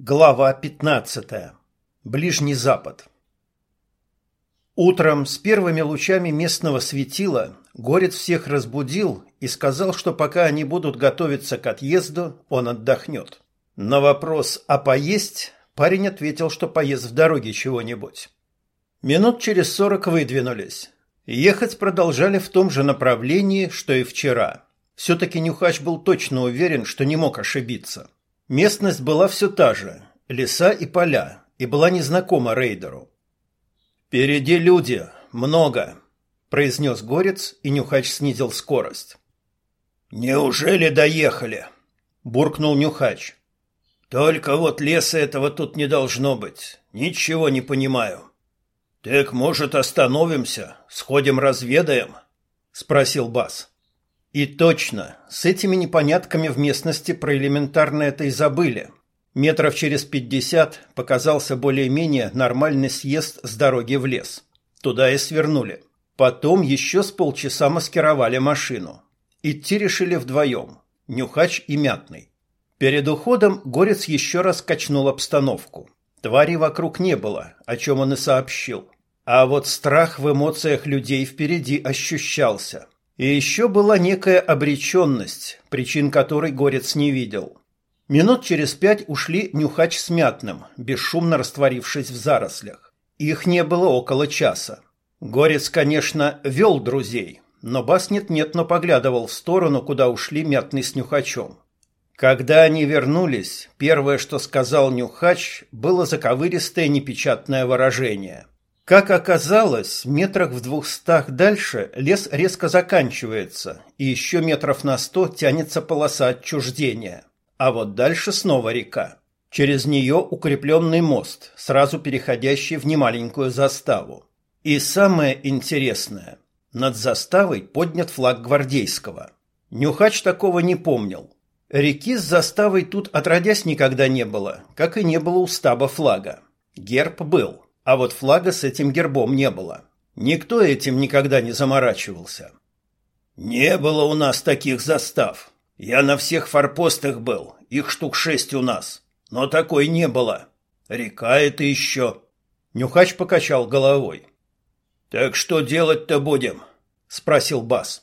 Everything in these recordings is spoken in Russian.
Глава 15. Ближний Запад. Утром с первыми лучами местного светила Горец всех разбудил и сказал, что пока они будут готовиться к отъезду, он отдохнет. На вопрос «А поесть?» парень ответил, что поест в дороге чего-нибудь. Минут через сорок выдвинулись. Ехать продолжали в том же направлении, что и вчера. Все-таки Нюхач был точно уверен, что не мог ошибиться. Местность была все та же – леса и поля, и была незнакома рейдеру. «Впереди люди, много», – произнес Горец, и Нюхач снизил скорость. «Неужели доехали?» – буркнул Нюхач. «Только вот леса этого тут не должно быть. Ничего не понимаю». «Так, может, остановимся, сходим разведаем?» – спросил Бас. И точно, с этими непонятками в местности про элементарно это и забыли. Метров через пятьдесят показался более-менее нормальный съезд с дороги в лес. Туда и свернули. Потом еще с полчаса маскировали машину. Идти решили вдвоем. Нюхач и Мятный. Перед уходом Горец еще раз качнул обстановку. Твари вокруг не было, о чем он и сообщил. А вот страх в эмоциях людей впереди ощущался – и еще была некая обреченность, причин которой Горец не видел. Минут через пять ушли Нюхач с Мятным, бесшумно растворившись в зарослях. Их не было около часа. Горец, конечно, вел друзей, но Бас нет-нет, но поглядывал в сторону, куда ушли Мятный с Нюхачом. Когда они вернулись, первое, что сказал Нюхач, было заковыристое непечатное выражение – как оказалось, метрах в двухстах дальше лес резко заканчивается, и еще метров на сто тянется полоса отчуждения. А вот дальше снова река. Через нее укрепленный мост, сразу переходящий в немаленькую заставу. И самое интересное, над заставой поднят флаг гвардейского. Нюхач такого не помнил. Реки с заставой тут отродясь никогда не было, как и не было у стаба флага. Герб был – а вот флага с этим гербом не было. Никто этим никогда не заморачивался. Не было у нас таких застав. Я на всех форпостах был, их штук шесть у нас. Но такой не было. Река это еще. Нюхач покачал головой. Так что делать-то будем? спросил Бас.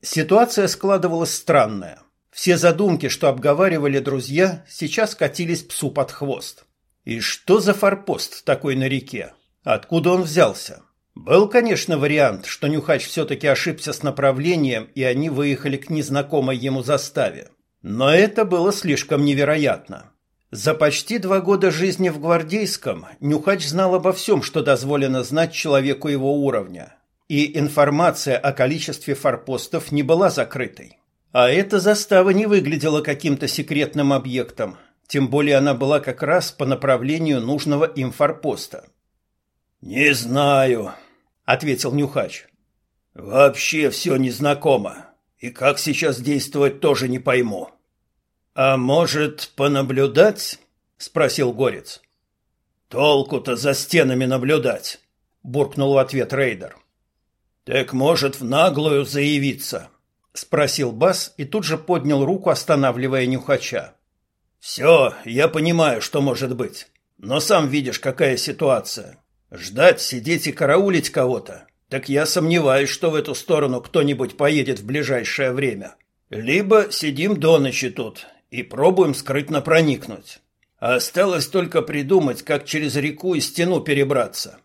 Ситуация складывалась странная. Все задумки, что обговаривали друзья, сейчас катились псу под хвост. И что за форпост такой на реке? Откуда он взялся? Был, конечно, вариант, что Нюхач все-таки ошибся с направлением, и они выехали к незнакомой ему заставе. Но это было слишком невероятно. За почти два года жизни в Гвардейском Нюхач знал обо всем, что дозволено знать человеку его уровня. И информация о количестве форпостов не была закрытой. А эта застава не выглядела каким-то секретным объектом – тем более она была как раз по направлению нужного им форпоста. «Не знаю», — ответил Нюхач. «Вообще все незнакомо, и как сейчас действовать тоже не пойму». «А может, понаблюдать?» — спросил Горец. «Толку-то за стенами наблюдать», — буркнул в ответ рейдер. «Так может, в наглую заявиться?» — спросил Бас и тут же поднял руку, останавливая Нюхача. «Все, я понимаю, что может быть. Но сам видишь, какая ситуация. Ждать, сидеть и караулить кого-то. Так я сомневаюсь, что в эту сторону кто-нибудь поедет в ближайшее время. Либо сидим до ночи тут и пробуем скрытно проникнуть. А осталось только придумать, как через реку и стену перебраться».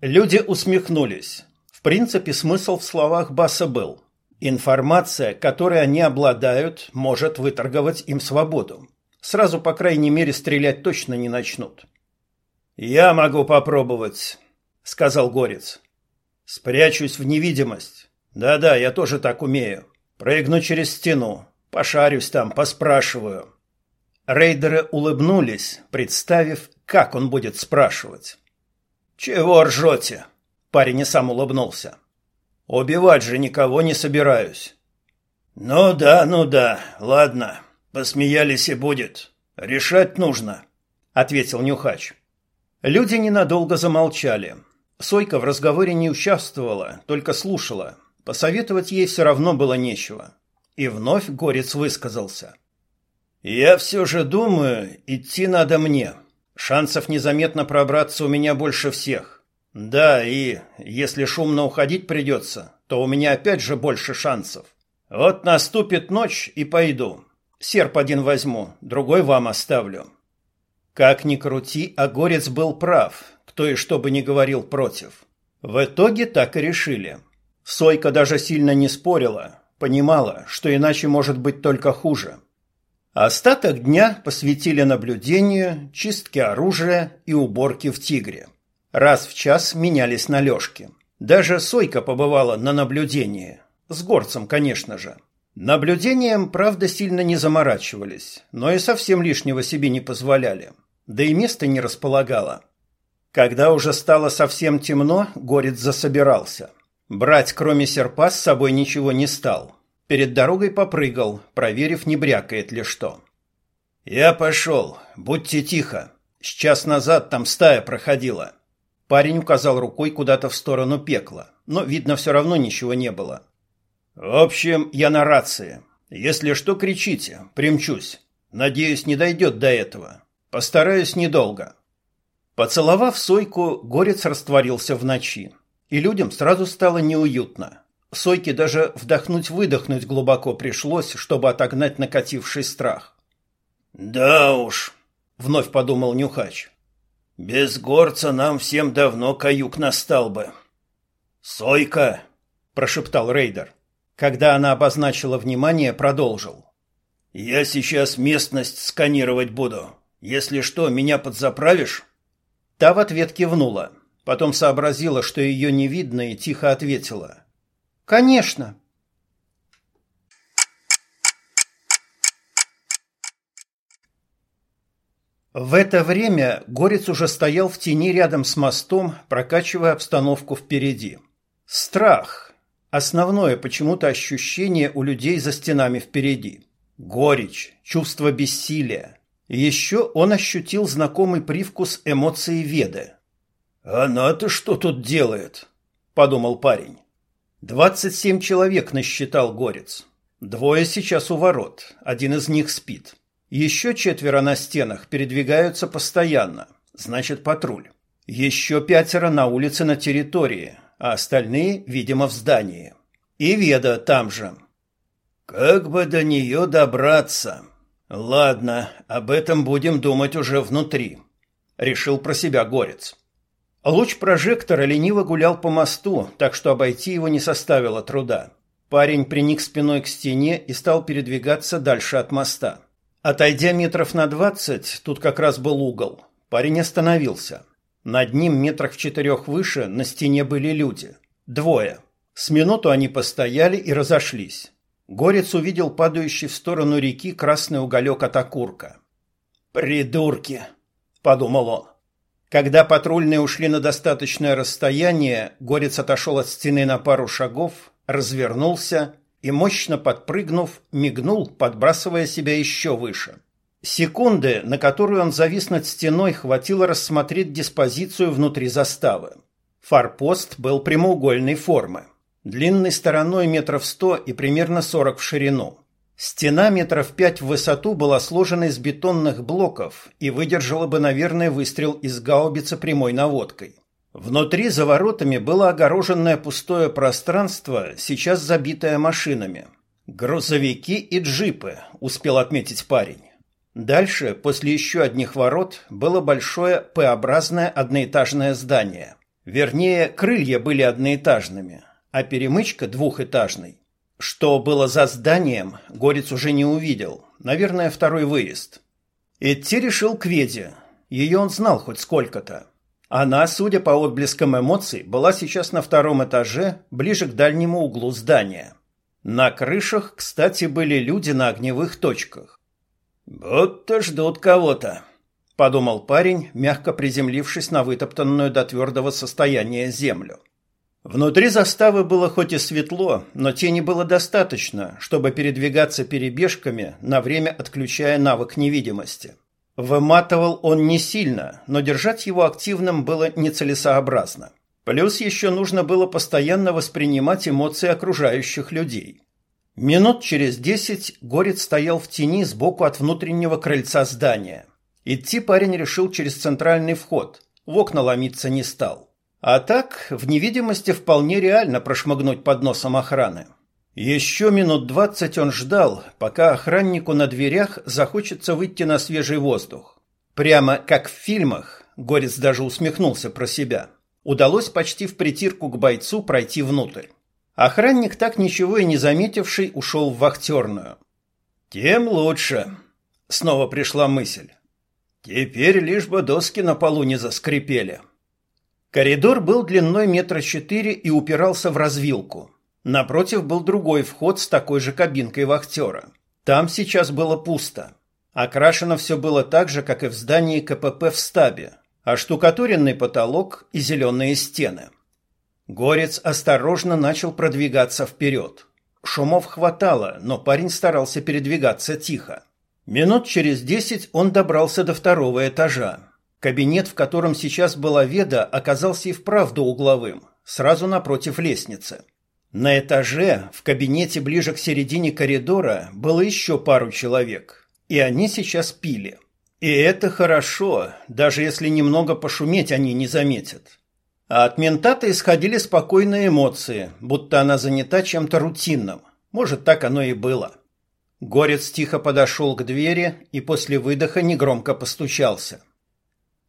Люди усмехнулись. В принципе, смысл в словах Баса был. Информация, которой они обладают, может выторговать им свободу. Сразу, по крайней мере, стрелять точно не начнут. «Я могу попробовать», — сказал Горец. «Спрячусь в невидимость. Да-да, я тоже так умею. Прыгну через стену, пошарюсь там, поспрашиваю». Рейдеры улыбнулись, представив, как он будет спрашивать. «Чего ржете?» Парень и сам улыбнулся. «Убивать же никого не собираюсь». «Ну да, ну да, ладно. Посмеялись и будет. Решать нужно, ответил Нюхач. Люди ненадолго замолчали. Сойка в разговоре не участвовала, только слушала. Посоветовать ей все равно было нечего. И вновь Горец высказался. «Я все же думаю, идти надо мне. Шансов незаметно пробраться у меня больше всех. Да, и если шумно уходить придется, то у меня опять же больше шансов. Вот наступит ночь и пойду. Серп один возьму, другой вам оставлю». Как ни крути, а Горец был прав, кто и что бы ни говорил против. В итоге так и решили. Сойка даже сильно не спорила, понимала, что иначе может быть только хуже. Остаток дня посвятили наблюдению, чистке оружия и уборке в «Тигре». Раз в час менялись на лёжке. Даже Сойка побывала на наблюдении. С горцем, конечно же. Наблюдением, правда, сильно не заморачивались, но и совсем лишнего себе не позволяли да и место не располагало. Когда уже стало совсем темно, Горец засобирался. Брать, кроме серпа, с собой ничего не стал. Перед дорогой попрыгал, проверив, не брякает ли что. «Я пошел. Будьте тихо. С час назад там стая проходила». Парень указал рукой куда-то в сторону пекла, но, видно, все равно ничего не было. «В общем, я на рации. Если что, кричите. Примчусь. Надеюсь, не дойдет до этого. Постараюсь недолго. Поцеловав Сойку, Горец растворился в ночи, и людям сразу стало неуютно. Сойке даже вдохнуть-выдохнуть глубоко пришлось, чтобы отогнать накативший страх. «Да уж», — вновь подумал Нюхач, — «без горца нам всем давно каюк настал бы». «Сойка», — прошептал рейдер. Когда она обозначила внимание, продолжил. «Я сейчас местность сканировать буду. Если что, меня подзаправишь? Та в ответ кивнула, потом сообразила, что ее не видно, и тихо ответила: "Конечно". В это время Горец уже стоял в тени рядом с мостом, прокачивая обстановку впереди. Страх основное почему-то ощущение у людей за стенами впереди. Горечь, чувство бессилия, еще он ощутил знакомый привкус эмоций Веды. «Она-то что тут делает?» – подумал парень. «Двадцать семь человек насчитал Горец. Двое сейчас у ворот, один из них спит. Еще четверо на стенах передвигаются постоянно, значит патруль. Еще пятеро на улице на территории, а остальные, видимо, в здании. И Веда там же». «Как бы до нее добраться?» Ладно, об этом будем думать уже внутри, решил про себя Горец. Луч прожектора лениво гулял по мосту, так что обойти его не составило труда. Парень приник спиной к стене и стал передвигаться дальше от моста. Отойдя метров на двадцать, тут как раз был угол. Парень остановился. Над ним метрах в четырех выше на стене были люди. Двое. С минуту они постояли и разошлись. Горец увидел падающий в сторону реки красный уголек от окурка. «Придурки!» – подумал он. Когда патрульные ушли на достаточное расстояние, Горец отошел от стены на пару шагов, развернулся и, мощно подпрыгнув, мигнул, подбрасывая себя еще выше. Секунды, на которую он завис над стеной, хватило рассмотреть диспозицию внутри заставы. Форпост был прямоугольной формы длинной стороной метров сто и примерно сорок в ширину. Стена метров пять в высоту была сложена из бетонных блоков и выдержала бы, наверное, выстрел из гаубицы прямой наводкой. Внутри за воротами было огороженное пустое пространство, сейчас забитое машинами. Грузовики и джипы, успел отметить парень. Дальше, после еще одних ворот, было большое П-образное одноэтажное здание. Вернее, крылья были одноэтажными, а перемычка двухэтажной. Что было за зданием, Горец уже не увидел. Наверное, второй выезд. Идти решил к Веде. Ее он знал хоть сколько-то. Она, судя по отблескам эмоций, была сейчас на втором этаже, ближе к дальнему углу здания. На крышах, кстати, были люди на огневых точках. «Будто ждут кого-то», — подумал парень, мягко приземлившись на вытоптанную до твердого состояния землю. Внутри заставы было хоть и светло, но тени было достаточно, чтобы передвигаться перебежками, на время отключая навык невидимости. Выматывал он не сильно, но держать его активным было нецелесообразно. Плюс еще нужно было постоянно воспринимать эмоции окружающих людей. Минут через десять Горец стоял в тени сбоку от внутреннего крыльца здания. Идти парень решил через центральный вход, в окна ломиться не стал. А так, в невидимости вполне реально прошмыгнуть под носом охраны. Еще минут двадцать он ждал, пока охраннику на дверях захочется выйти на свежий воздух. Прямо как в фильмах, Горец даже усмехнулся про себя, удалось почти в притирку к бойцу пройти внутрь. Охранник, так ничего и не заметивший, ушел в вахтерную. «Тем лучше», — снова пришла мысль. «Теперь лишь бы доски на полу не заскрипели». Коридор был длиной метра четыре и упирался в развилку. Напротив был другой вход с такой же кабинкой вахтера. Там сейчас было пусто. Окрашено все было так же, как и в здании КПП в стабе, а штукатуренный потолок и зеленые стены. Горец осторожно начал продвигаться вперед. Шумов хватало, но парень старался передвигаться тихо. Минут через десять он добрался до второго этажа. Кабинет, в котором сейчас была Веда, оказался и вправду угловым, сразу напротив лестницы. На этаже, в кабинете ближе к середине коридора, было еще пару человек, и они сейчас пили. И это хорошо, даже если немного пошуметь они не заметят. А от ментата исходили спокойные эмоции, будто она занята чем-то рутинным. Может, так оно и было. Горец тихо подошел к двери и после выдоха негромко постучался.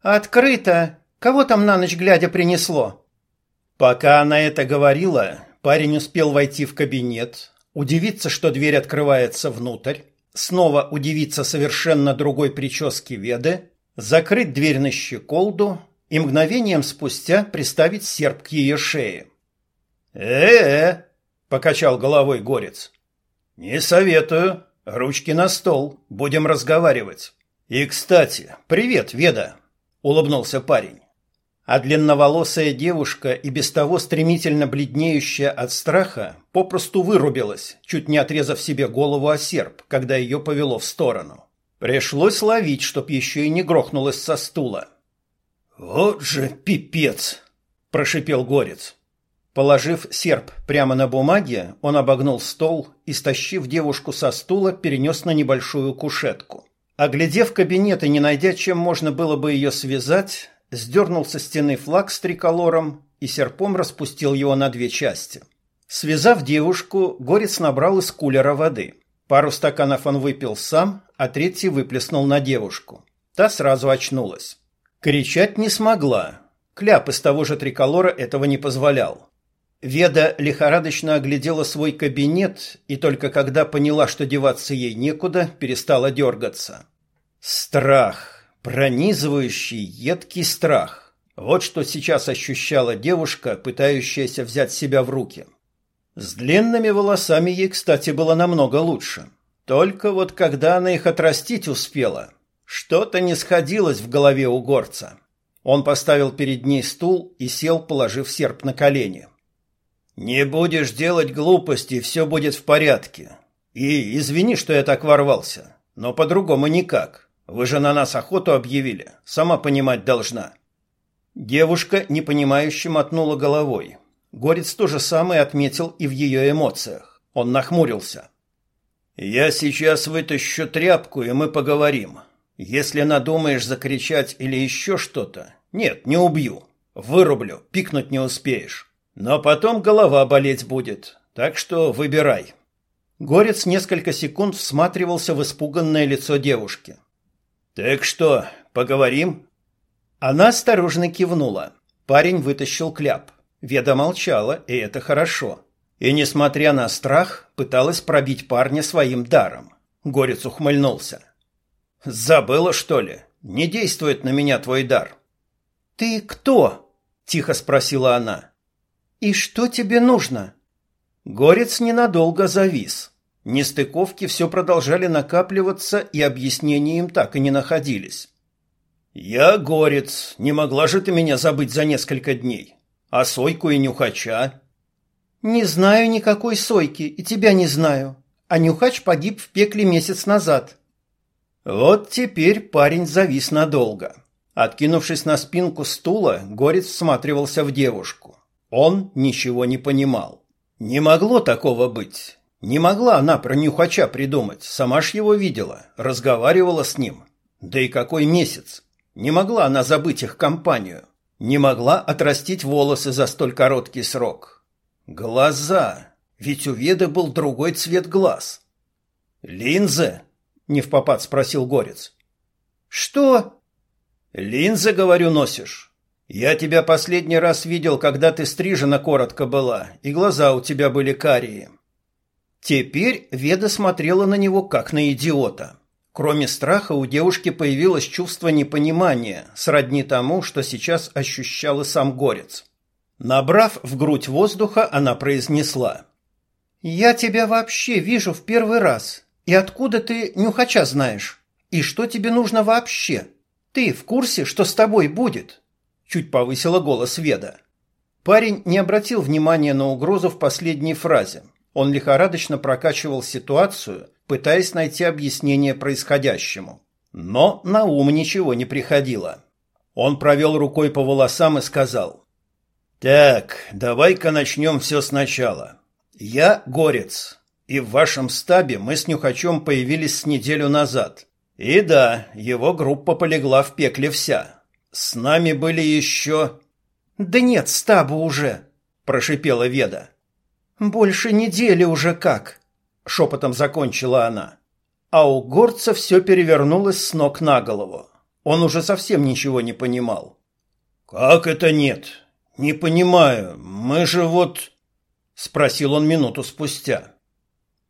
«Открыто! Кого там на ночь глядя принесло?» Пока она это говорила, парень успел войти в кабинет, удивиться, что дверь открывается внутрь, снова удивиться совершенно другой прическе Веды, закрыть дверь на щеколду и мгновением спустя приставить серп к ее шее. «Э-э!» — покачал головой горец. «Не советую. Ручки на стол. Будем разговаривать. И, кстати, привет, Веда!» — улыбнулся парень. А длинноволосая девушка, и без того стремительно бледнеющая от страха, попросту вырубилась, чуть не отрезав себе голову о серп, когда ее повело в сторону. Пришлось ловить, чтоб еще и не грохнулась со стула. «Вот же пипец!» – прошипел Горец. Положив серп прямо на бумаге, он обогнул стол и, стащив девушку со стула, перенес на небольшую кушетку. Оглядев кабинет и не найдя, чем можно было бы ее связать, сдернул со стены флаг с триколором и серпом распустил его на две части. Связав девушку, Горец набрал из кулера воды. Пару стаканов он выпил сам, а третий выплеснул на девушку. Та сразу очнулась. Кричать не смогла. Кляп из того же триколора этого не позволял. Веда лихорадочно оглядела свой кабинет и только когда поняла, что деваться ей некуда, перестала дергаться. Страх. Пронизывающий, едкий страх. Вот что сейчас ощущала девушка, пытающаяся взять себя в руки. С длинными волосами ей, кстати, было намного лучше. Только вот когда она их отрастить успела – что-то не сходилось в голове у горца. Он поставил перед ней стул и сел, положив серп на колени. «Не будешь делать глупости, все будет в порядке. И извини, что я так ворвался, но по-другому никак. Вы же на нас охоту объявили, сама понимать должна». Девушка, непонимающе мотнула головой. Горец то же самое отметил и в ее эмоциях. Он нахмурился. «Я сейчас вытащу тряпку, и мы поговорим. Если надумаешь закричать или еще что-то, нет, не убью. Вырублю, пикнуть не успеешь. Но потом голова болеть будет, так что выбирай. Горец несколько секунд всматривался в испуганное лицо девушки. Так что, поговорим? Она осторожно кивнула. Парень вытащил кляп. Веда молчала, и это хорошо. И, несмотря на страх, пыталась пробить парня своим даром. Горец ухмыльнулся. Забыла, что ли? Не действует на меня твой дар. Ты кто? тихо спросила она. И что тебе нужно? Горец ненадолго завис. Нестыковки все продолжали накапливаться, и объяснений им так и не находились. «Я горец. Не могла же ты меня забыть за несколько дней. А Сойку и Нюхача?» «Не знаю никакой Сойки, и тебя не знаю. А Нюхач погиб в пекле месяц назад. Вот теперь парень завис надолго. Откинувшись на спинку стула, Горец всматривался в девушку. Он ничего не понимал. Не могло такого быть. Не могла она про нюхача придумать, сама ж его видела, разговаривала с ним. Да и какой месяц? Не могла она забыть их компанию. Не могла отрастить волосы за столь короткий срок. Глаза. Ведь у Веды был другой цвет глаз. «Линзы?» — не в попад спросил Горец. «Что?» «Линзы, говорю, носишь. Я тебя последний раз видел, когда ты стрижена коротко была, и глаза у тебя были карие». Теперь Веда смотрела на него, как на идиота. Кроме страха у девушки появилось чувство непонимания, сродни тому, что сейчас ощущал и сам Горец. Набрав в грудь воздуха, она произнесла. «Я тебя вообще вижу в первый раз. И откуда ты нюхача знаешь? И что тебе нужно вообще? Ты в курсе, что с тобой будет?» Чуть повысила голос Веда. Парень не обратил внимания на угрозу в последней фразе. Он лихорадочно прокачивал ситуацию, пытаясь найти объяснение происходящему. Но на ум ничего не приходило. Он провел рукой по волосам и сказал. «Так, давай-ка начнем все сначала. Я Горец, и в вашем стабе мы с Нюхачом появились с неделю назад. И да, его группа полегла в пекле вся. С нами были еще...» «Да нет, стаба уже», – прошипела Веда. «Больше недели уже как», — шепотом закончила она. А у горца все перевернулось с ног на голову. Он уже совсем ничего не понимал. «Как это нет? Не понимаю. Мы же вот...» — спросил он минуту спустя.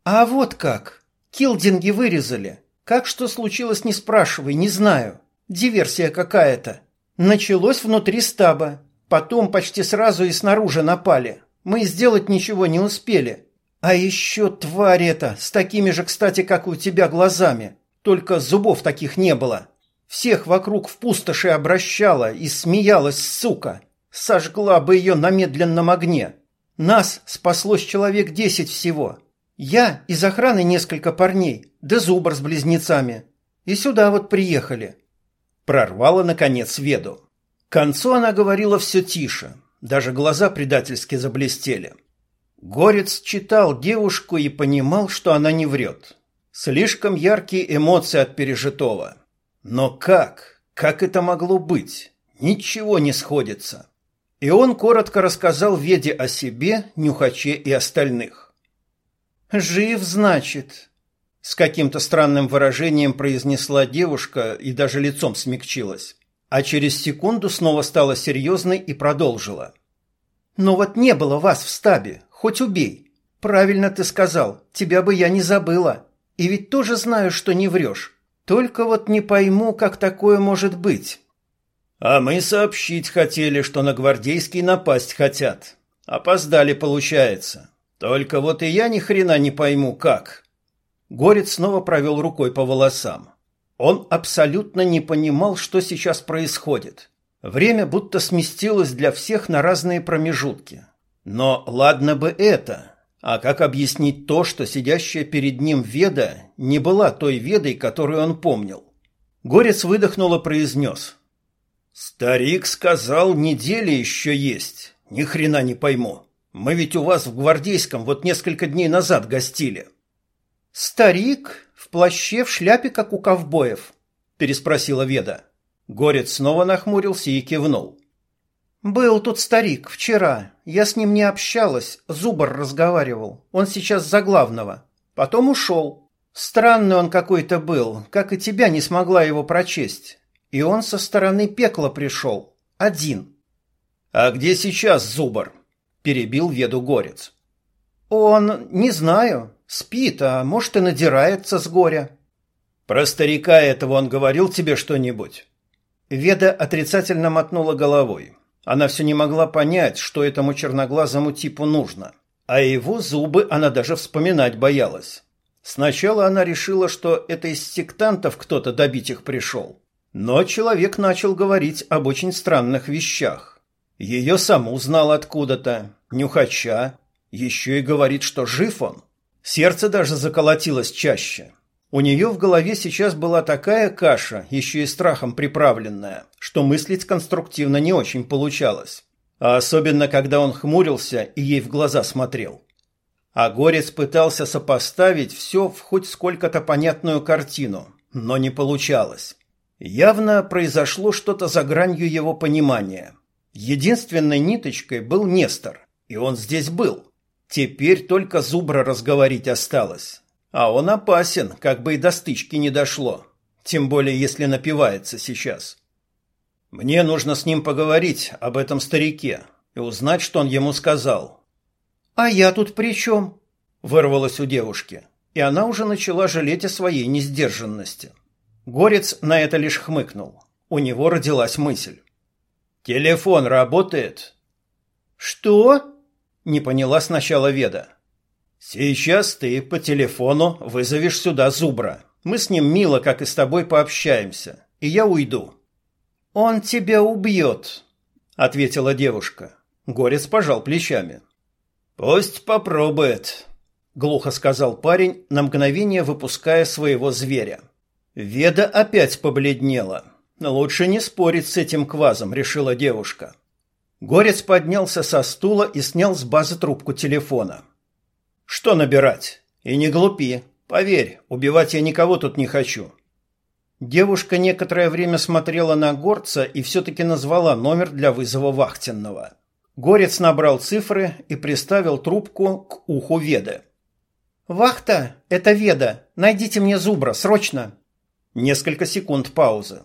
«А вот как. Килдинги вырезали. Как что случилось, не спрашивай, не знаю. Диверсия какая-то. Началось внутри стаба. Потом почти сразу и снаружи напали. Мы сделать ничего не успели. А еще тварь эта, с такими же, кстати, как у тебя, глазами. Только зубов таких не было. Всех вокруг в пустоши обращала и смеялась, сука. Сожгла бы ее на медленном огне. Нас спаслось человек десять всего. Я из охраны несколько парней, да зубр с близнецами. И сюда вот приехали. Прорвала, наконец, веду. К концу она говорила все тише, даже глаза предательски заблестели. Горец читал девушку и понимал, что она не врет. Слишком яркие эмоции от пережитого. Но как? Как это могло быть? Ничего не сходится. И он коротко рассказал Веде о себе, Нюхаче и остальных. «Жив, значит», — с каким-то странным выражением произнесла девушка и даже лицом смягчилась а через секунду снова стала серьезной и продолжила. «Но вот не было вас в стабе, хоть убей. Правильно ты сказал, тебя бы я не забыла. И ведь тоже знаю, что не врешь. Только вот не пойму, как такое может быть». «А мы сообщить хотели, что на гвардейский напасть хотят. Опоздали, получается. Только вот и я ни хрена не пойму, как». Горец снова провел рукой по волосам. Он абсолютно не понимал, что сейчас происходит. Время будто сместилось для всех на разные промежутки. Но ладно бы это. А как объяснить то, что сидящая перед ним Веда не была той Ведой, которую он помнил? Горец выдохнул и произнес. «Старик сказал, недели еще есть. Ни хрена не пойму. Мы ведь у вас в Гвардейском вот несколько дней назад гостили». «Старик?» В плаще, в шляпе, как у ковбоев? переспросила Веда. Горец снова нахмурился и кивнул. Был тут старик вчера. Я с ним не общалась, Зубр разговаривал. Он сейчас за главного. Потом ушел. Странный он какой-то был, как и тебя не смогла его прочесть. И он со стороны пекла пришел. Один. А где сейчас Зубр? Перебил Веду Горец. Он, не знаю, Спит, а может и надирается с горя. Про старика этого он говорил тебе что-нибудь? Веда отрицательно мотнула головой. Она все не могла понять, что этому черноглазому типу нужно. А его зубы она даже вспоминать боялась. Сначала она решила, что это из сектантов кто-то добить их пришел. Но человек начал говорить об очень странных вещах. Ее саму узнал откуда-то, нюхача, еще и говорит, что жив он. Сердце даже заколотилось чаще. У нее в голове сейчас была такая каша, еще и страхом приправленная, что мыслить конструктивно не очень получалось. А особенно, когда он хмурился и ей в глаза смотрел. А Горец пытался сопоставить все в хоть сколько-то понятную картину, но не получалось. Явно произошло что-то за гранью его понимания. Единственной ниточкой был Нестор, и он здесь был. Теперь только Зубра разговорить осталось. А он опасен, как бы и до стычки не дошло. Тем более, если напивается сейчас. Мне нужно с ним поговорить об этом старике и узнать, что он ему сказал. «А я тут при чем?» – вырвалось у девушки, и она уже начала жалеть о своей несдержанности. Горец на это лишь хмыкнул. У него родилась мысль. «Телефон работает?» «Что?» – не поняла сначала Веда. «Сейчас ты по телефону вызовешь сюда Зубра. Мы с ним мило, как и с тобой, пообщаемся, и я уйду». «Он тебя убьет», — ответила девушка. Горец пожал плечами. «Пусть попробует», — глухо сказал парень, на мгновение выпуская своего зверя. Веда опять побледнела. «Лучше не спорить с этим квазом», — решила девушка. Горец поднялся со стула и снял с базы трубку телефона. «Что набирать? И не глупи. Поверь, убивать я никого тут не хочу. Девушка некоторое время смотрела на горца и все-таки назвала номер для вызова вахтенного. Горец набрал цифры и приставил трубку к уху Веды. «Вахта, это Веда. Найдите мне Зубра, срочно!» Несколько секунд паузы.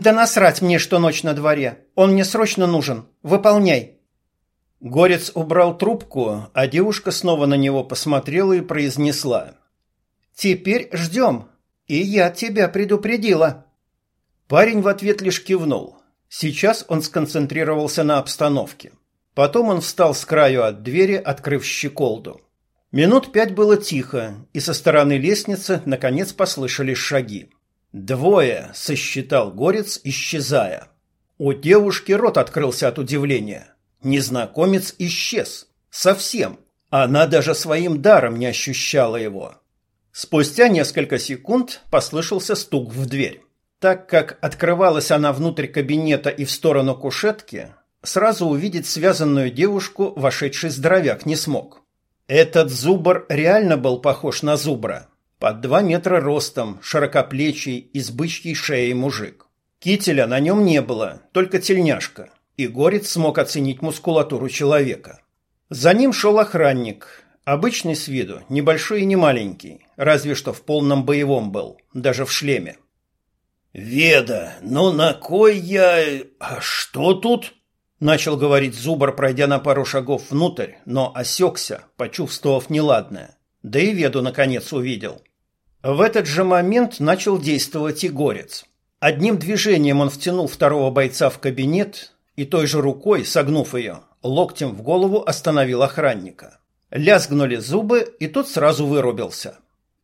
«Да насрать мне, что ночь на дворе. Он мне срочно нужен. Выполняй!» Горец убрал трубку, а девушка снова на него посмотрела и произнесла. «Теперь ждем. И я тебя предупредила. Парень в ответ лишь кивнул. Сейчас он сконцентрировался на обстановке. Потом он встал с краю от двери, открыв щеколду. Минут пять было тихо, и со стороны лестницы наконец послышались шаги. Двое, сосчитал горец, исчезая. У девушки рот открылся от удивления. Незнакомец исчез. Совсем. Она даже своим даром не ощущала его. Спустя несколько секунд послышался стук в дверь. Так как открывалась она внутрь кабинета и в сторону кушетки, сразу увидеть связанную девушку вошедший здоровяк не смог. Этот зубр реально был похож на зубра. Под два метра ростом, широкоплечий и с бычьей шеей мужик. Кителя на нем не было, только тельняшка, и Горец смог оценить мускулатуру человека. За ним шел охранник, Обычный с виду, небольшой и не маленький, разве что в полном боевом был, даже в шлеме. «Веда, ну на кой я... А что тут?» Начал говорить Зубр, пройдя на пару шагов внутрь, но осекся, почувствовав неладное. Да и Веду, наконец, увидел. В этот же момент начал действовать и Горец. Одним движением он втянул второго бойца в кабинет и той же рукой, согнув ее, локтем в голову остановил охранника. Лязгнули зубы, и тот сразу вырубился.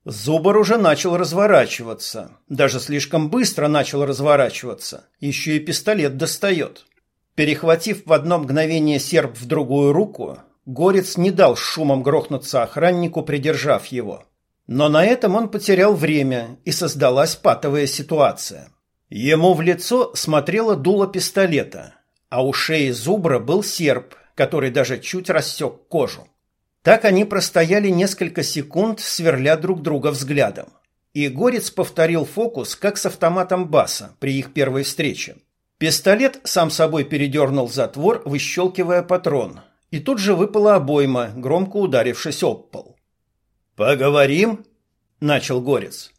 Зубар уже начал разворачиваться. Даже слишком быстро начал разворачиваться. Еще и пистолет достает. Перехватив в одно мгновение серп в другую руку, Горец не дал шумом грохнуться охраннику, придержав его. Но на этом он потерял время, и создалась патовая ситуация. Ему в лицо смотрело дуло пистолета, а у шеи зубра был серп, который даже чуть рассек кожу. Так они простояли несколько секунд, сверля друг друга взглядом. И Горец повторил фокус, как с автоматом Баса при их первой встрече. Пистолет сам собой передернул затвор, выщелкивая патрон. И тут же выпала обойма, громко ударившись об пол. «Поговорим?» – начал Горец.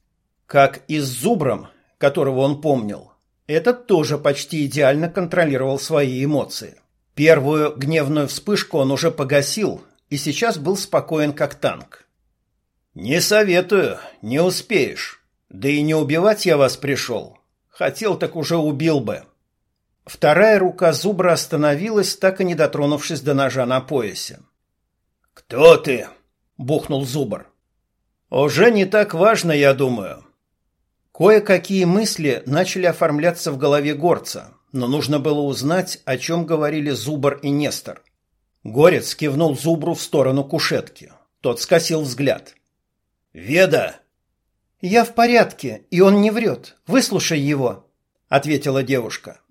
Как и с Зубром, которого он помнил, этот тоже почти идеально контролировал свои эмоции. Первую гневную вспышку он уже погасил, и сейчас был спокоен как танк. «Не советую, не успеешь. Да и не убивать я вас пришел. Хотел, так уже убил бы». Вторая рука зубра остановилась, так и не дотронувшись до ножа на поясе. «Кто ты?» — бухнул зубр. «Уже не так важно, я думаю». Кое-какие мысли начали оформляться в голове горца, но нужно было узнать, о чем говорили Зубр и Нестор. Горец кивнул Зубру в сторону кушетки. Тот скосил взгляд. «Веда!» «Я в порядке, и он не врет. Выслушай его», — ответила девушка.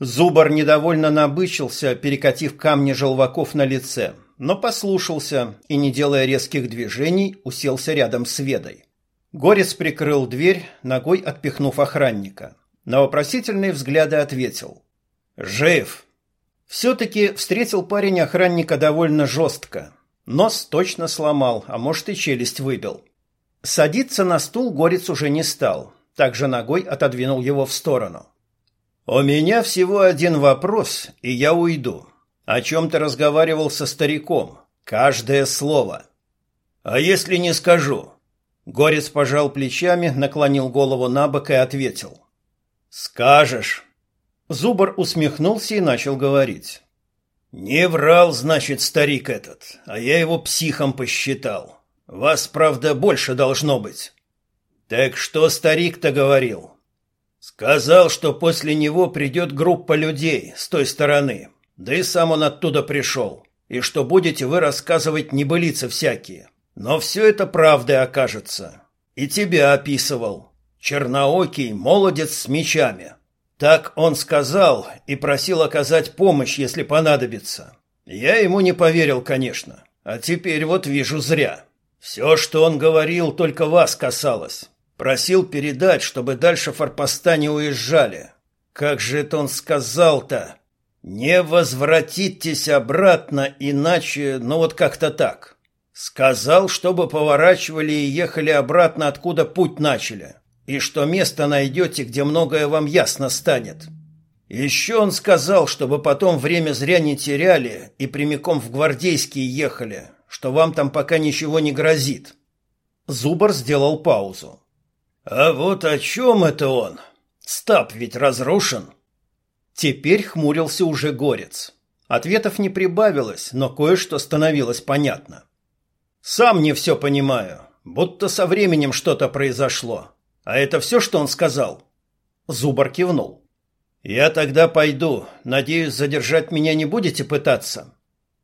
Зубр недовольно набычился, перекатив камни желваков на лице, но послушался и, не делая резких движений, уселся рядом с Ведой. Горец прикрыл дверь, ногой отпихнув охранника. На вопросительные взгляды ответил. «Жив!» Все-таки встретил парень охранника довольно жестко. Нос точно сломал, а может и челюсть выбил. Садиться на стул Горец уже не стал. Также ногой отодвинул его в сторону. «У меня всего один вопрос, и я уйду. О чем ты разговаривал со стариком? Каждое слово». «А если не скажу?» Горец пожал плечами, наклонил голову на бок и ответил. «Скажешь». Зубр усмехнулся и начал говорить. «Не врал, значит, старик этот, а я его психом посчитал. Вас, правда, больше должно быть». «Так что старик-то говорил? Сказал, что после него придет группа людей с той стороны, да и сам он оттуда пришел, и что будете вы рассказывать небылицы всякие. Но все это правдой окажется. И тебя описывал. Черноокий молодец с мечами. Так он сказал и просил оказать помощь, если понадобится. Я ему не поверил, конечно. А теперь вот вижу зря. Все, что он говорил, только вас касалось. Просил передать, чтобы дальше форпоста не уезжали. Как же это он сказал-то? Не возвратитесь обратно, иначе, ну вот как-то так. Сказал, чтобы поворачивали и ехали обратно, откуда путь начали. И что место найдете, где многое вам ясно станет. Еще он сказал, чтобы потом время зря не теряли и прямиком в Гвардейские ехали, что вам там пока ничего не грозит. Зубар сделал паузу. А вот о чем это он? Стаб ведь разрушен. Теперь хмурился уже горец. Ответов не прибавилось, но кое-что становилось понятно. Сам не все понимаю, будто со временем что-то произошло. А это все, что он сказал? Зубар кивнул. Я тогда пойду. Надеюсь, задержать меня не будете пытаться.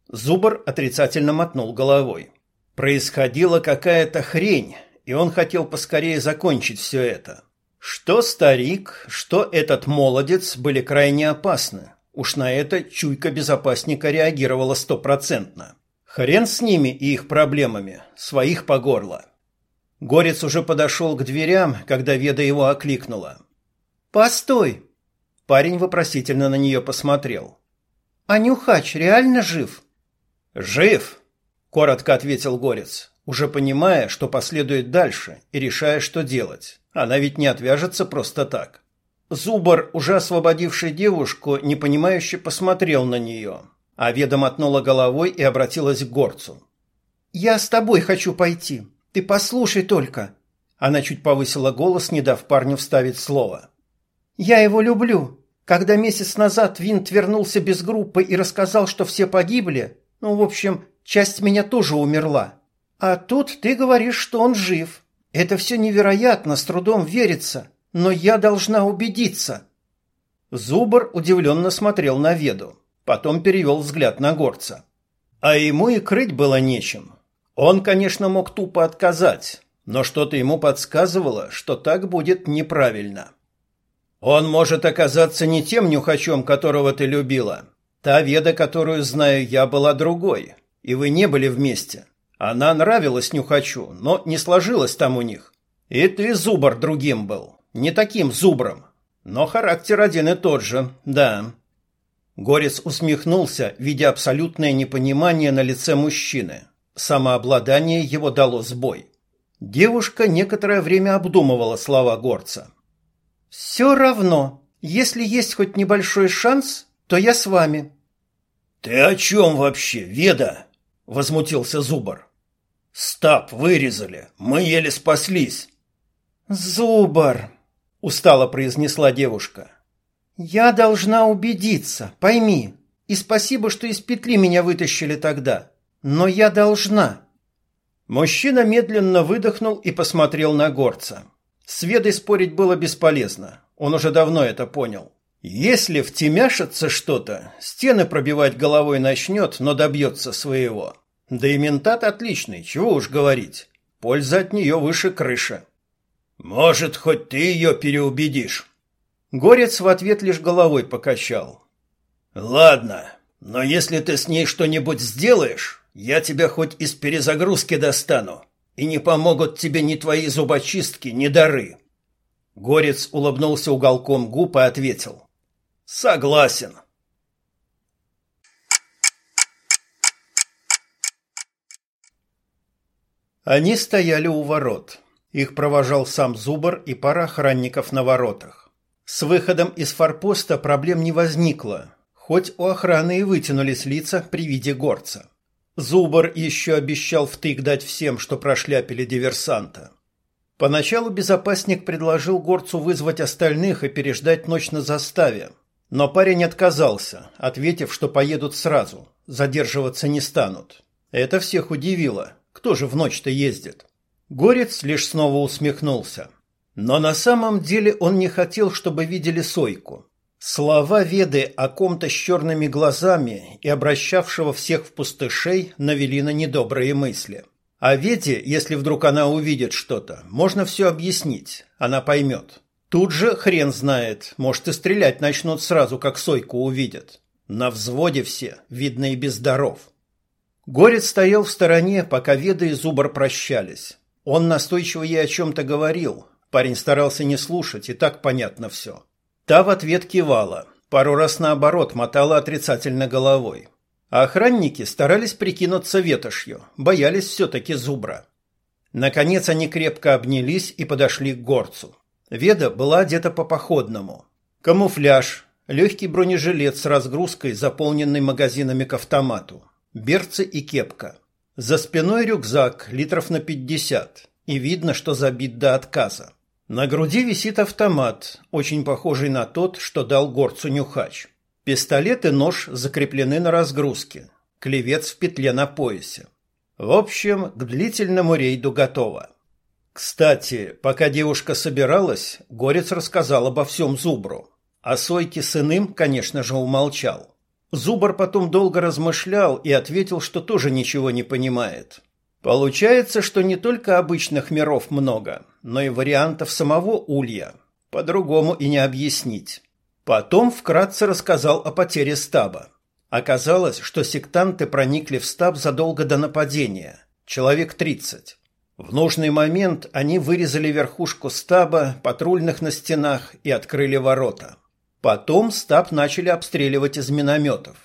Зубар отрицательно мотнул головой. Происходила какая-то хрень, и он хотел поскорее закончить все это. Что старик, что этот молодец были крайне опасны. Уж на это чуйка безопасника реагировала стопроцентно. Хрен с ними и их проблемами, своих по горло. Горец уже подошел к дверям, когда Веда его окликнула. «Постой!» Парень вопросительно на нее посмотрел. «А Нюхач реально жив?» «Жив!» — коротко ответил Горец уже понимая, что последует дальше, и решая, что делать. Она ведь не отвяжется просто так. Зубар, уже освободивший девушку, непонимающе посмотрел на нее, а Веда мотнула головой и обратилась к горцу. «Я с тобой хочу пойти. Ты послушай только». Она чуть повысила голос, не дав парню вставить слово. «Я его люблю. Когда месяц назад Винт вернулся без группы и рассказал, что все погибли, ну, в общем, часть меня тоже умерла. А тут ты говоришь, что он жив. Это все невероятно, с трудом верится. Но я должна убедиться. Зубр удивленно смотрел на Веду. Потом перевел взгляд на горца. А ему и крыть было нечем. Он, конечно, мог тупо отказать, но что-то ему подсказывало, что так будет неправильно. Он может оказаться не тем нюхачом, которого ты любила. Та Веда, которую знаю я, была другой, и вы не были вместе. Она нравилась Нюхачу, но не сложилось там у них. И ты зубр другим был, не таким зубром. Но характер один и тот же, да. Горец усмехнулся, видя абсолютное непонимание на лице мужчины. Самообладание его дало сбой. Девушка некоторое время обдумывала слова горца. «Все равно, если есть хоть небольшой шанс, то я с вами». «Ты о чем вообще, Веда?» — возмутился Зубар. Стаб вырезали. Мы еле спаслись. Зубар, устало произнесла девушка. Я должна убедиться, пойми. И спасибо, что из петли меня вытащили тогда. Но я должна. Мужчина медленно выдохнул и посмотрел на горца. С Ведой спорить было бесполезно. Он уже давно это понял. Если втемяшится что-то, стены пробивать головой начнет, но добьется своего. Да и ментат отличный, чего уж говорить. Польза от нее выше крыши. Может, хоть ты ее переубедишь. Горец в ответ лишь головой покачал. Ладно, но если ты с ней что-нибудь сделаешь, я тебя хоть из перезагрузки достану, и не помогут тебе ни твои зубочистки, ни дары. Горец улыбнулся уголком губ и ответил. Согласен. Они стояли у ворот. Их провожал сам Зубр и пара охранников на воротах. С выходом из форпоста проблем не возникло, хоть у охраны и вытянулись лица при виде горца. Зубр еще обещал втык дать всем, что прошляпили диверсанта. Поначалу безопасник предложил горцу вызвать остальных и переждать ночь на заставе. Но парень отказался, ответив, что поедут сразу, задерживаться не станут. Это всех удивило. Кто же в ночь-то ездит? Горец лишь снова усмехнулся. Но на самом деле он не хотел, чтобы видели Сойку. Слова Веды о ком-то с черными глазами и обращавшего всех в пустышей навели на недобрые мысли. А Веде, если вдруг она увидит что-то, можно все объяснить, она поймет. Тут же хрен знает, может и стрелять начнут сразу, как Сойку увидят. На взводе все, видно и без даров. Горец стоял в стороне, пока Веда и Зубр прощались. Он настойчиво ей о чем-то говорил. Парень старался не слушать, и так понятно все. Та в ответ кивала, пару раз наоборот мотала отрицательно головой. А охранники старались прикинуться ветошью, боялись все-таки Зубра. Наконец они крепко обнялись и подошли к горцу. Веда была одета по-походному. Камуфляж, легкий бронежилет с разгрузкой, заполненный магазинами к автомату берцы и кепка. За спиной рюкзак литров на пятьдесят, и видно, что забит до отказа. На груди висит автомат, очень похожий на тот, что дал горцу Нюхач. Пистолет и нож закреплены на разгрузке. Клевец в петле на поясе. В общем, к длительному рейду готово. Кстати, пока девушка собиралась, Горец рассказал обо всем Зубру. О Сойке с иным, конечно же, умолчал. Зубар потом долго размышлял и ответил, что тоже ничего не понимает. Получается, что не только обычных миров много, но и вариантов самого Улья. По-другому и не объяснить. Потом вкратце рассказал о потере стаба. Оказалось, что сектанты проникли в стаб задолго до нападения. Человек 30. В нужный момент они вырезали верхушку стаба, патрульных на стенах и открыли ворота. Потом стаб начали обстреливать из минометов.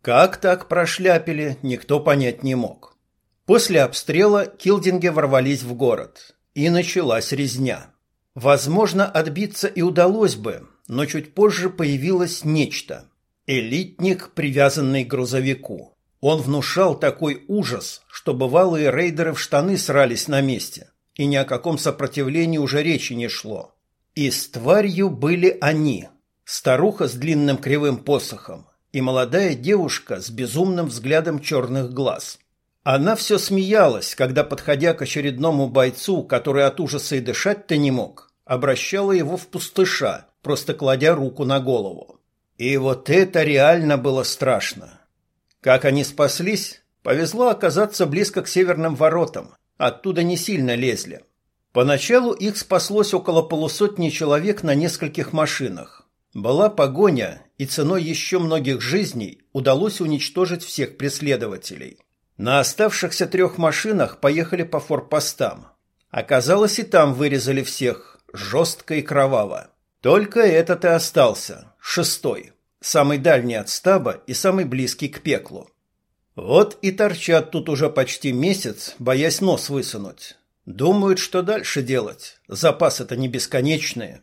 Как так прошляпили, никто понять не мог. После обстрела килдинги ворвались в город. И началась резня. Возможно, отбиться и удалось бы, но чуть позже появилось нечто. Элитник, привязанный к грузовику. Он внушал такой ужас, что бывалые рейдеры в штаны срались на месте, и ни о каком сопротивлении уже речи не шло. И с тварью были они, старуха с длинным кривым посохом и молодая девушка с безумным взглядом черных глаз. Она все смеялась, когда, подходя к очередному бойцу, который от ужаса и дышать-то не мог, обращала его в пустыша, просто кладя руку на голову. И вот это реально было страшно. Как они спаслись, повезло оказаться близко к северным воротам, оттуда не сильно лезли. Поначалу их спаслось около полусотни человек на нескольких машинах. Была погоня, и ценой еще многих жизней удалось уничтожить всех преследователей. На оставшихся трех машинах поехали по форпостам. Оказалось, и там вырезали всех, жестко и кроваво. Только этот и остался, шестой, самый дальний от стаба и самый близкий к пеклу. Вот и торчат тут уже почти месяц, боясь нос высунуть. Думают, что дальше делать. Запасы-то не бесконечные.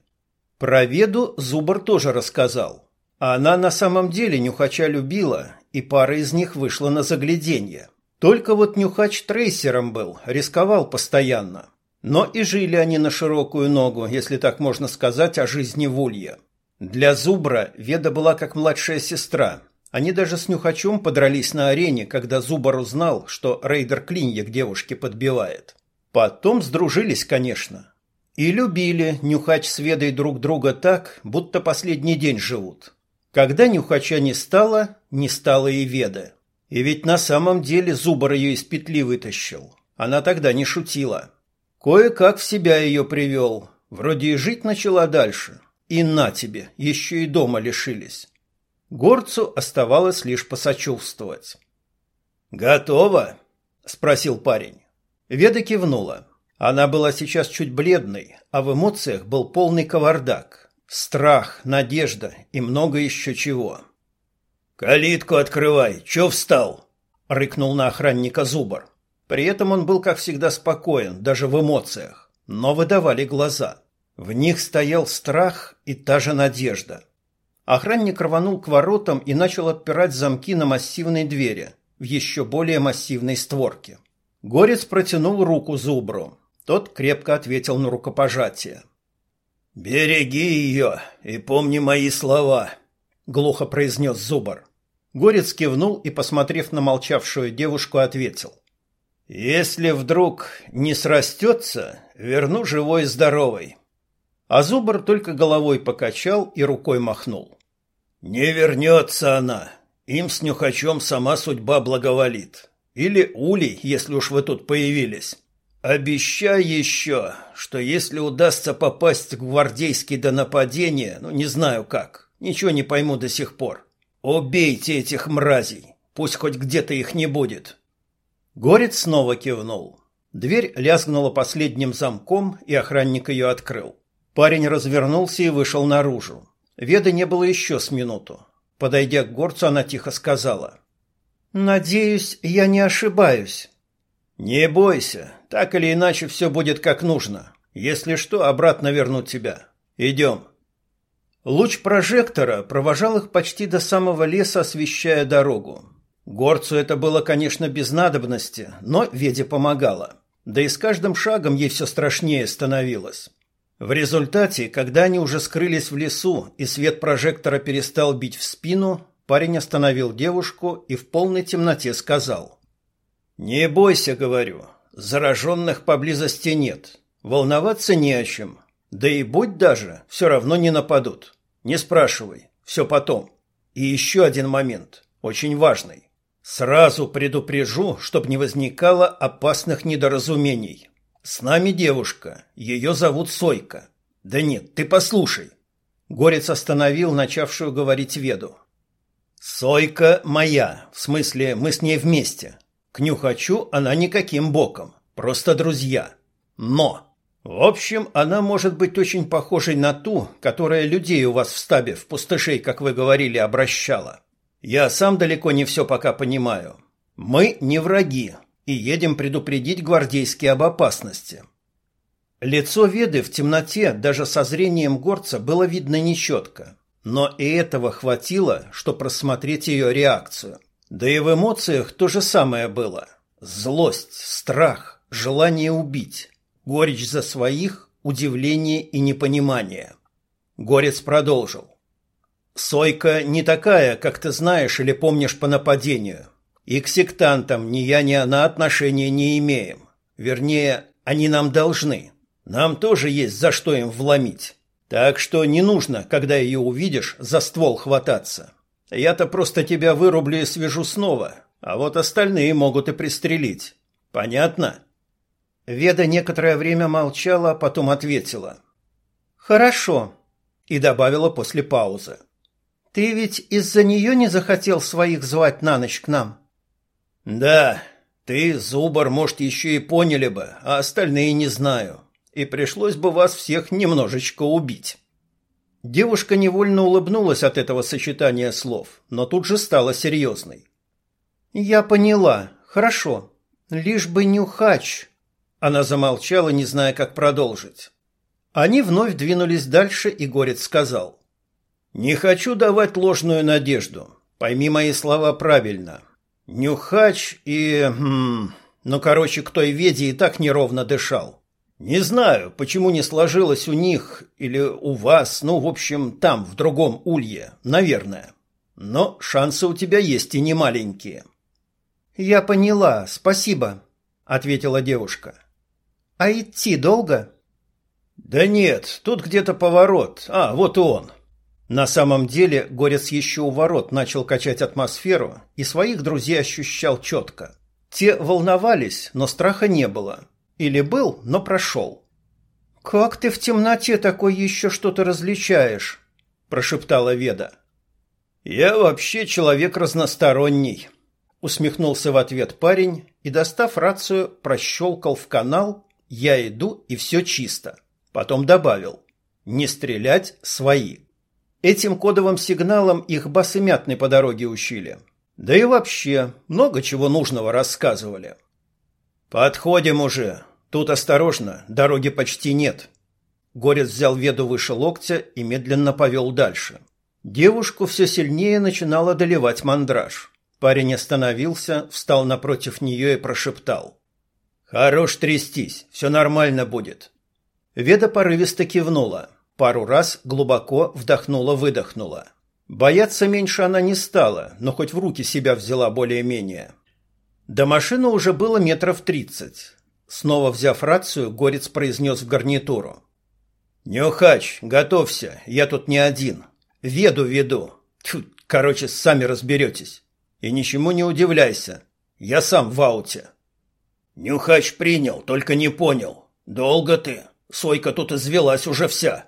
Про Веду Зубр тоже рассказал. Она на самом деле Нюхача любила, и пара из них вышла на загляденье. Только вот Нюхач трейсером был, рисковал постоянно. Но и жили они на широкую ногу, если так можно сказать, о жизни в Улье. Для Зубра Веда была как младшая сестра. Они даже с Нюхачом подрались на арене, когда Зубар узнал, что рейдер клинья к девушке подбивает. Потом сдружились, конечно. И любили Нюхач с Ведой друг друга так, будто последний день живут. Когда Нюхача не стало, не стало и Веды. И ведь на самом деле Зубар ее из петли вытащил. Она тогда не шутила. Кое-как в себя ее привел. Вроде и жить начала дальше. И на тебе, еще и дома лишились. Горцу оставалось лишь посочувствовать. Готово? спросил парень. Веда кивнула. Она была сейчас чуть бледной, а в эмоциях был полный кавардак. Страх, надежда и много еще чего. «Калитку открывай! Чё встал?» — рыкнул на охранника Зубар. При этом он был, как всегда, спокоен, даже в эмоциях, но выдавали глаза. В них стоял страх и та же надежда. Охранник рванул к воротам и начал отпирать замки на массивной двери, в еще более массивной створке. Горец протянул руку Зубру. Тот крепко ответил на рукопожатие. «Береги ее и помни мои слова», — глухо произнес Зубар. Горец кивнул и, посмотрев на молчавшую девушку, ответил. Если вдруг не срастется, верну живой и здоровой. А Зубр только головой покачал и рукой махнул. Не вернется она. Им с нюхачом сама судьба благоволит. Или улей, если уж вы тут появились. Обещай еще, что если удастся попасть в гвардейский до нападения, ну не знаю как, ничего не пойму до сих пор. Убейте этих мразей, пусть хоть где-то их не будет. Горец снова кивнул. Дверь лязгнула последним замком, и охранник ее открыл. Парень развернулся и вышел наружу. Веды не было еще с минуту. Подойдя к горцу, она тихо сказала. «Надеюсь, я не ошибаюсь». «Не бойся, так или иначе все будет как нужно. Если что, обратно вернут тебя. Идем». Луч прожектора провожал их почти до самого леса, освещая дорогу. Горцу это было, конечно, без надобности, но Веде помогало. Да и с каждым шагом ей все страшнее становилось. В результате, когда они уже скрылись в лесу и свет прожектора перестал бить в спину, парень остановил девушку и в полной темноте сказал. «Не бойся, — говорю, — зараженных поблизости нет. Волноваться не о чем. Да и будь даже, все равно не нападут. Не спрашивай, все потом. И еще один момент, очень важный. Сразу предупрежу, чтоб не возникало опасных недоразумений. С нами девушка, ее зовут Сойка. Да нет, ты послушай. Горец остановил начавшую говорить Веду. Сойка моя, в смысле, мы с ней вместе. К нюхачу она никаким боком, просто друзья. Но, в общем, она может быть очень похожей на ту, которая людей у вас в стабе в пустышей, как вы говорили, обращала. Я сам далеко не все пока понимаю. Мы не враги и едем предупредить гвардейские об опасности. Лицо Веды в темноте даже со зрением горца было видно нечетко, но и этого хватило, чтобы просмотреть ее реакцию. Да и в эмоциях то же самое было. Злость, страх, желание убить, горечь за своих, удивление и непонимание. Горец продолжил. Сойка не такая, как ты знаешь или помнишь по нападению. И к сектантам ни я, ни она отношения не имеем. Вернее, они нам должны. Нам тоже есть за что им вломить. Так что не нужно, когда ее увидишь, за ствол хвататься. Я-то просто тебя вырублю и свяжу снова, а вот остальные могут и пристрелить. Понятно? Веда некоторое время молчала, а потом ответила. «Хорошо», и добавила после паузы. Ты ведь из-за нее не захотел своих звать на ночь к нам? Да, ты, Зубар, может, еще и поняли бы, а остальные не знаю. И пришлось бы вас всех немножечко убить. Девушка невольно улыбнулась от этого сочетания слов, но тут же стала серьезной. Я поняла. Хорошо. Лишь бы нюхач. Она замолчала, не зная, как продолжить. Они вновь двинулись дальше, и Горец сказал: не хочу давать ложную надежду. Пойми мои слова правильно. Нюхач и... Хм, ну, короче, к той веде и так неровно дышал. Не знаю, почему не сложилось у них или у вас, ну, в общем, там, в другом улье, наверное. Но шансы у тебя есть и не маленькие. Я поняла, спасибо, ответила девушка. А идти долго? Да нет, тут где-то поворот. А, вот и он. На самом деле Горец еще у ворот начал качать атмосферу и своих друзей ощущал четко. Те волновались, но страха не было. Или был, но прошел. «Как ты в темноте такой еще что-то различаешь?» – прошептала Веда. «Я вообще человек разносторонний», – усмехнулся в ответ парень и, достав рацию, прощелкал в канал «Я иду, и все чисто». Потом добавил «Не стрелять, свои». Этим кодовым сигналом их басы мятный по дороге учили. Да и вообще, много чего нужного рассказывали. «Подходим уже. Тут осторожно, дороги почти нет». Горец взял веду выше локтя и медленно повел дальше. Девушку все сильнее начинал одолевать мандраж. Парень остановился, встал напротив нее и прошептал. «Хорош трястись, все нормально будет». Веда порывисто кивнула. Пару раз глубоко вдохнула-выдохнула. Бояться меньше она не стала, но хоть в руки себя взяла более-менее. До машины уже было метров тридцать. Снова взяв рацию, Горец произнес в гарнитуру. «Нюхач, готовься, я тут не один. Веду веду. Тьфу, короче, сами разберетесь. И ничему не удивляйся. Я сам в ауте». «Нюхач принял, только не понял. Долго ты? Сойка тут извелась уже вся».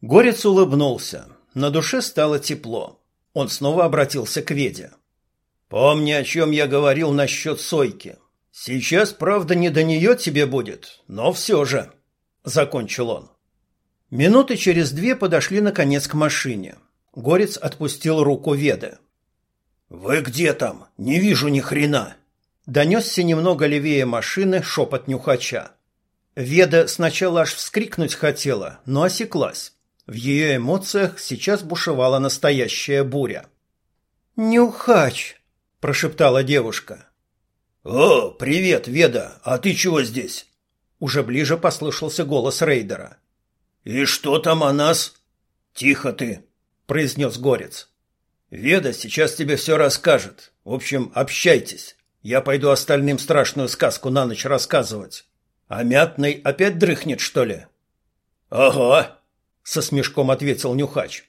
Горец улыбнулся. На душе стало тепло. Он снова обратился к Веде. «Помни, о чем я говорил насчет Сойки. Сейчас, правда, не до нее тебе будет, но все же», — закончил он. Минуты через две подошли наконец к машине. Горец отпустил руку Веды. «Вы где там? Не вижу ни хрена!» Донесся немного левее машины шепот нюхача. Веда сначала аж вскрикнуть хотела, но осеклась. В ее эмоциях сейчас бушевала настоящая буря. «Нюхач!» – прошептала девушка. «О, привет, Веда! А ты чего здесь?» Уже ближе послышался голос рейдера. «И что там о нас?» «Тихо ты!» – произнес Горец. «Веда сейчас тебе все расскажет. В общем, общайтесь. Я пойду остальным страшную сказку на ночь рассказывать. А мятный опять дрыхнет, что ли?» «Ага!» со смешком ответил Нюхач.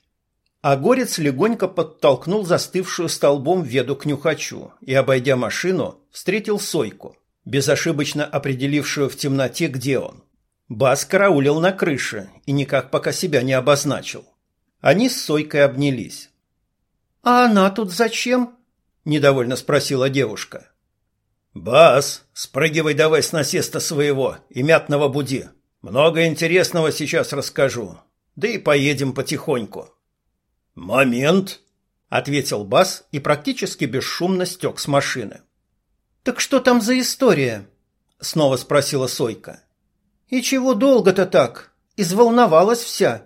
А горец легонько подтолкнул застывшую столбом веду к Нюхачу и, обойдя машину, встретил Сойку, безошибочно определившую в темноте, где он. Бас караулил на крыше и никак пока себя не обозначил. Они с Сойкой обнялись. «А она тут зачем?» – недовольно спросила девушка. «Бас, спрыгивай давай с насеста своего и мятного буди. Много интересного сейчас расскажу. Да и поедем потихоньку. Момент, ответил Бас и практически бесшумно стек с машины. Так что там за история? снова спросила Сойка. И чего долго-то так? Изволновалась вся.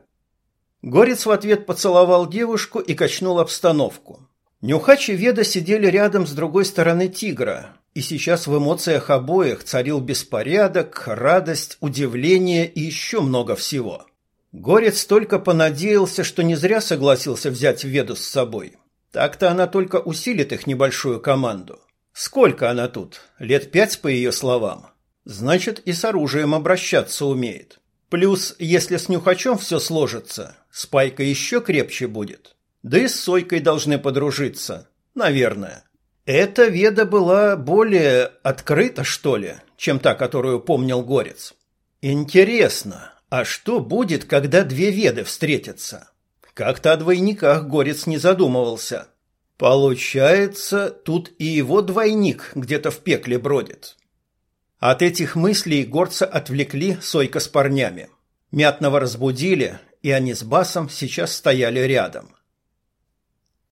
Горец в ответ поцеловал девушку и качнул обстановку. Нюхач и Веда сидели рядом с другой стороны тигра, и сейчас в эмоциях обоих царил беспорядок, радость, удивление и еще много всего. Горец только понадеялся, что не зря согласился взять Веду с собой. Так-то она только усилит их небольшую команду. Сколько она тут? Лет пять, по ее словам. Значит, и с оружием обращаться умеет. Плюс, если с Нюхачом все сложится, Спайка еще крепче будет. Да и с Сойкой должны подружиться. Наверное. Эта Веда была более открыта, что ли, чем та, которую помнил Горец. Интересно, а что будет, когда две веды встретятся? Как-то о двойниках Горец не задумывался. Получается, тут и его двойник где-то в пекле бродит. От этих мыслей горца отвлекли Сойка с парнями. Мятного разбудили, и они с Басом сейчас стояли рядом.